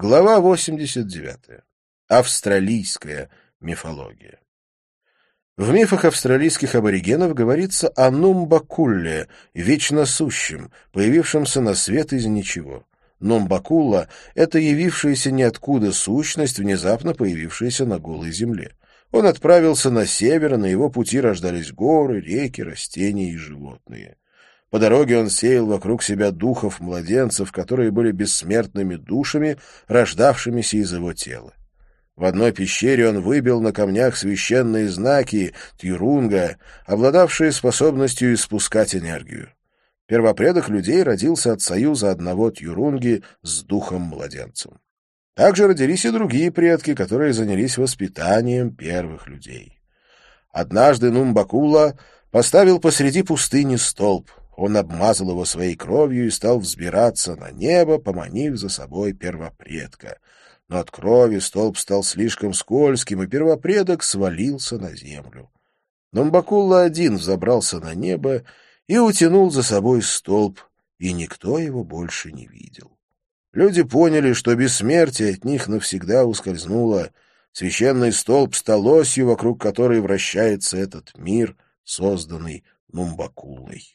Глава 89. Австралийская мифология. В мифах австралийских аборигенов говорится о Нумбакулле, вечно сущем, появившемся на свет из ничего. Нумбакулла — это явившаяся ниоткуда сущность, внезапно появившаяся на голой земле. Он отправился на север, на его пути рождались горы, реки, растения и животные. По дороге он сеял вокруг себя духов младенцев, которые были бессмертными душами, рождавшимися из его тела. В одной пещере он выбил на камнях священные знаки Тьюрунга, обладавшие способностью испускать энергию. Первопредок людей родился от союза одного Тьюрунги с духом-младенцем. Также родились и другие предки, которые занялись воспитанием первых людей. Однажды Нумбакула поставил посреди пустыни столб. Он обмазал его своей кровью и стал взбираться на небо, поманив за собой первопредка. Но от крови столб стал слишком скользким, и первопредок свалился на землю. Нумбакула один взобрался на небо и утянул за собой столб, и никто его больше не видел. Люди поняли, что бессмертие от них навсегда ускользнуло. Священный столб стал осью, вокруг которой вращается этот мир, созданный Нумбакулой.